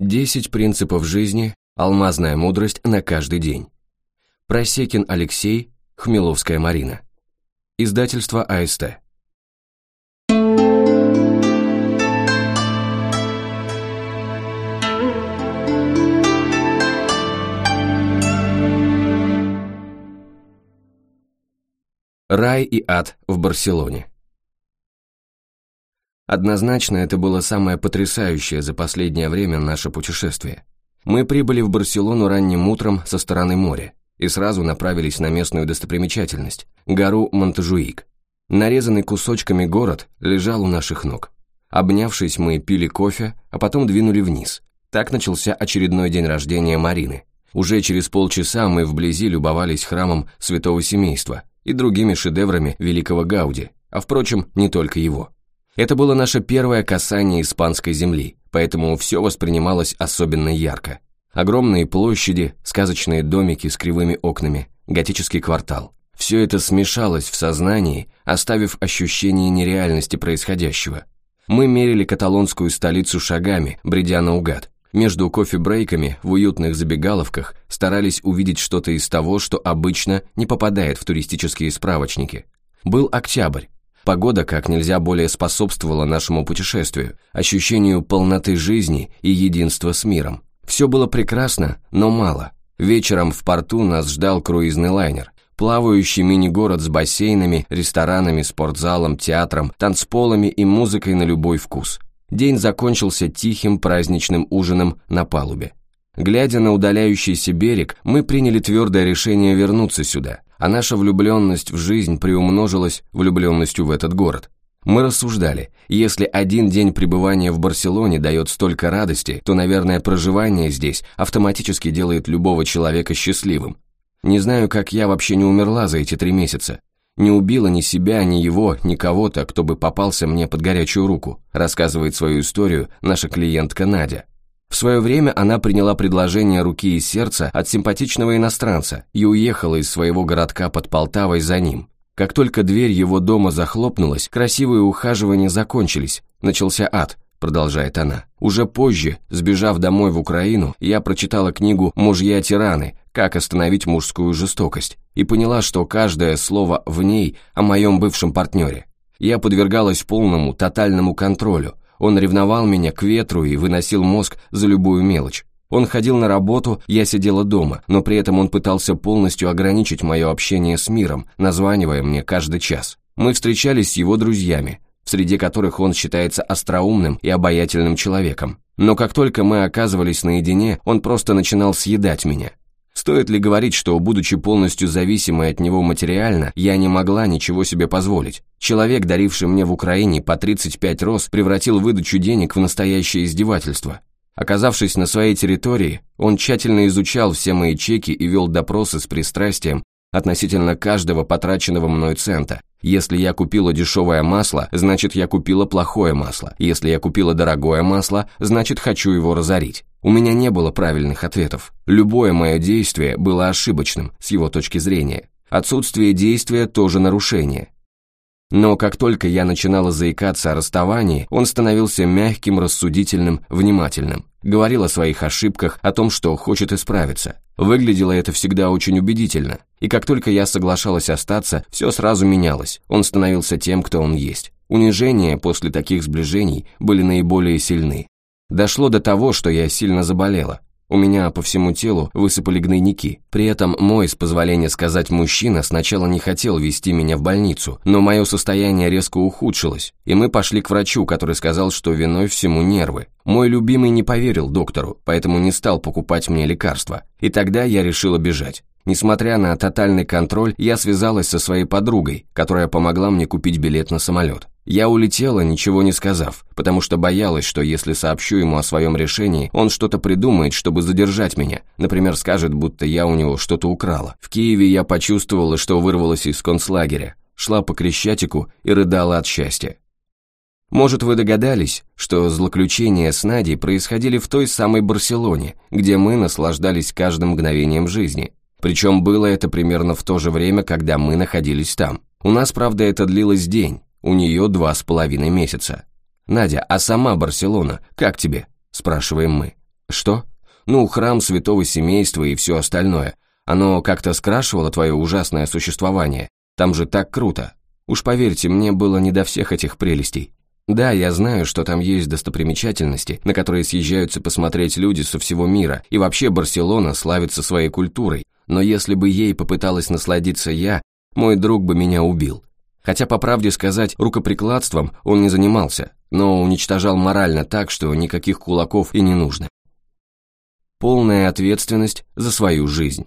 Десять принципов жизни, алмазная мудрость на каждый день. Просекин Алексей, Хмеловская Марина. Издательство АСТ. Рай и ад в Барселоне. Однозначно, это было самое потрясающее за последнее время наше путешествие. Мы прибыли в Барселону ранним утром со стороны моря и сразу направились на местную достопримечательность – гору Монтажуик. Нарезанный кусочками город лежал у наших ног. Обнявшись, мы пили кофе, а потом двинули вниз. Так начался очередной день рождения Марины. Уже через полчаса мы вблизи любовались храмом Святого Семейства и другими шедеврами великого Гауди, а впрочем, не только его. Это было наше первое касание испанской земли, поэтому все воспринималось особенно ярко. Огромные площади, сказочные домики с кривыми окнами, готический квартал. Все это смешалось в сознании, оставив ощущение нереальности происходящего. Мы мерили каталонскую столицу шагами, бредя наугад. Между кофе-брейками в уютных забегаловках старались увидеть что-то из того, что обычно не попадает в туристические справочники. Был октябрь, Погода как нельзя более способствовала нашему путешествию, ощущению полноты жизни и единства с миром. Все было прекрасно, но мало. Вечером в порту нас ждал круизный лайнер, плавающий мини-город с бассейнами, ресторанами, спортзалом, театром, танцполами и музыкой на любой вкус. День закончился тихим праздничным ужином на палубе. Глядя на удаляющийся берег, мы приняли твердое решение вернуться сюда, а наша влюбленность в жизнь приумножилась влюбленностью в этот город. Мы рассуждали, если один день пребывания в Барселоне дает столько радости, то, наверное, проживание здесь автоматически делает любого человека счастливым. Не знаю, как я вообще не умерла за эти три месяца. Не убила ни себя, ни его, ни кого-то, кто бы попался мне под горячую руку, рассказывает свою историю наша клиентка Надя. В свое время она приняла предложение руки и сердца от симпатичного иностранца и уехала из своего городка под Полтавой за ним. Как только дверь его дома захлопнулась, красивые ухаживания закончились, начался ад, продолжает она. Уже позже, сбежав домой в Украину, я прочитала книгу «Мужья-тираны. Как остановить мужскую жестокость» и поняла, что каждое слово в ней о моем бывшем партнере. Я подвергалась полному, тотальному контролю, он ревновал меня к ветру и выносил мозг за любую мелочь. Он ходил на работу, я сидела дома, но при этом он пытался полностью ограничить мое общение с миром, названивая мне каждый час. Мы встречались с его друзьями, среди которых он считается остроумным и обаятельным человеком. Но как только мы оказывались наедине, он просто начинал съедать меня. Стоит ли говорить, что, будучи полностью зависимой от него материально, я не могла ничего себе позволить? Человек, даривший мне в Украине по 35 роз, превратил выдачу денег в настоящее издевательство. Оказавшись на своей территории, он тщательно изучал все мои чеки и вел допросы с пристрастием относительно каждого потраченного мной цента. Если я купила дешевое масло, значит я купила плохое масло. Если я купила дорогое масло, значит хочу его разорить. У меня не было правильных ответов. Любое мое действие было ошибочным с его точки зрения. Отсутствие действия тоже нарушение. Но как только я начинала заикаться о расставании, он становился мягким, рассудительным, внимательным. Говорил о своих ошибках, о том, что хочет исправиться. Выглядело это всегда очень убедительно. И как только я соглашалась остаться, все сразу менялось. Он становился тем, кто он есть. Унижения после таких сближений были наиболее сильны. Дошло до того, что я сильно заболела. У меня по всему телу высыпали гнойники. При этом мой, с позволения сказать, мужчина сначала не хотел вести меня в больницу, но мое состояние резко ухудшилось, и мы пошли к врачу, который сказал, что виной всему нервы. Мой любимый не поверил доктору, поэтому не стал покупать мне лекарства. И тогда я решила бежать. Несмотря на тотальный контроль, я связалась со своей подругой, которая помогла мне купить билет на самолет. Я улетела, ничего не сказав, потому что боялась, что если сообщу ему о своем решении, он что-то придумает, чтобы задержать меня. Например, скажет, будто я у него что-то украла. В Киеве я почувствовала, что вырвалась из концлагеря, шла по Крещатику и рыдала от счастья. Может, вы догадались, что злоключения с Надей происходили в той самой Барселоне, где мы наслаждались каждым мгновением жизни. Причем было это примерно в то же время, когда мы находились там. У нас, правда, это длилось день, у нее два с половиной месяца. «Надя, а сама Барселона, как тебе?» – спрашиваем мы. Что? Ну, храм святого семейства и все остальное. Оно как-то скрашивало твое ужасное существование. Там же так круто. Уж поверьте, мне было не до всех этих прелестей. Да, я знаю, что там есть достопримечательности, на которые съезжаются посмотреть люди со всего мира, и вообще Барселона славится своей культурой, но если бы ей попыталась насладиться я, мой друг бы меня убил. Хотя, по правде сказать, рукоприкладством он не занимался, но уничтожал морально так, что никаких кулаков и не нужно. Полная ответственность за свою жизнь.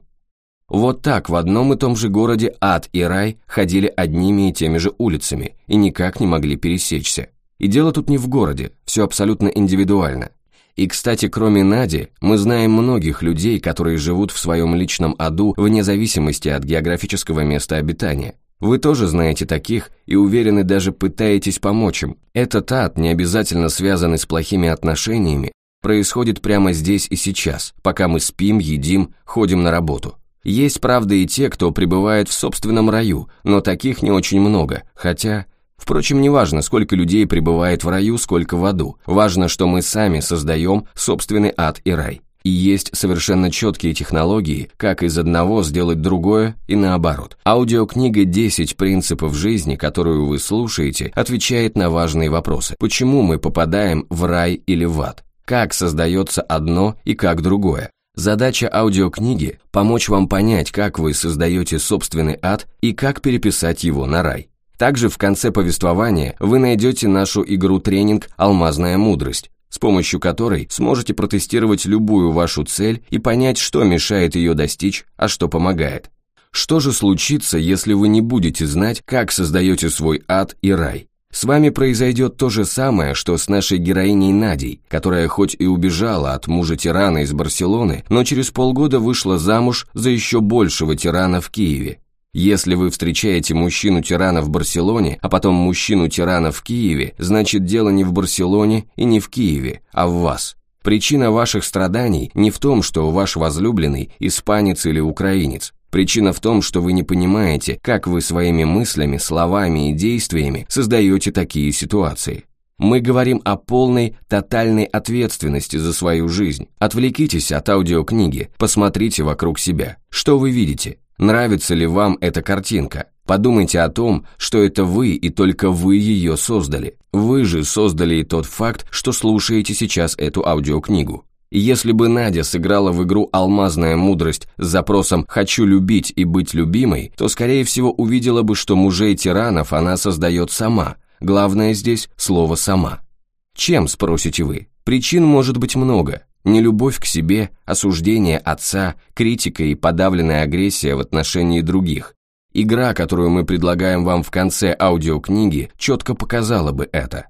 Вот так в одном и том же городе ад и рай ходили одними и теми же улицами и никак не могли пересечься. И дело тут не в городе, все абсолютно индивидуально. И, кстати, кроме Нади, мы знаем многих людей, которые живут в своем личном аду вне зависимости от географического места обитания. Вы тоже знаете таких и уверены даже пытаетесь помочь им. Этот ад, не обязательно связанный с плохими отношениями, происходит прямо здесь и сейчас, пока мы спим, едим, ходим на работу. Есть, правда, и те, кто пребывает в собственном раю, но таких не очень много, хотя Впрочем, не важно, сколько людей пребывает в раю, сколько в аду. Важно, что мы сами создаем собственный ад и рай. И есть совершенно четкие технологии, как из одного сделать другое и наоборот. Аудиокнига «10 принципов жизни», которую вы слушаете, отвечает на важные вопросы. Почему мы попадаем в рай или в ад? Как создается одно и как другое? Задача аудиокниги – помочь вам понять, как вы создаете собственный ад и как переписать его на рай. Также в конце повествования вы найдете нашу игру-тренинг «Алмазная мудрость», с помощью которой сможете протестировать любую вашу цель и понять, что мешает ее достичь, а что помогает. Что же случится, если вы не будете знать, как создаете свой ад и рай? С вами произойдет то же самое, что с нашей героиней Надей, которая хоть и убежала от мужа-тирана из Барселоны, но через полгода вышла замуж за еще большего тирана в Киеве, если вы встречаете мужчину-тирана в Барселоне, а потом мужчину-тирана в Киеве, значит дело не в Барселоне и не в Киеве, а в вас. Причина ваших страданий не в том, что ваш возлюбленный испанец или украинец. Причина в том, что вы не понимаете, как вы своими мыслями, словами и действиями создаете такие ситуации. Мы говорим о полной, тотальной ответственности за свою жизнь. Отвлекитесь от аудиокниги, посмотрите вокруг себя. Что вы видите? Нравится ли вам эта картинка? Подумайте о том, что это вы и только вы ее создали. Вы же создали и тот факт, что слушаете сейчас эту аудиокнигу. Если бы Надя сыграла в игру «Алмазная мудрость» с запросом «хочу любить и быть любимой», то, скорее всего, увидела бы, что мужей-тиранов она создает сама. Главное здесь слово «сама». Чем, спросите вы? Причин может быть много. Нелюбовь к себе, осуждение отца, критика и подавленная агрессия в отношении других. Игра, которую мы предлагаем вам в конце аудиокниги, четко показала бы это.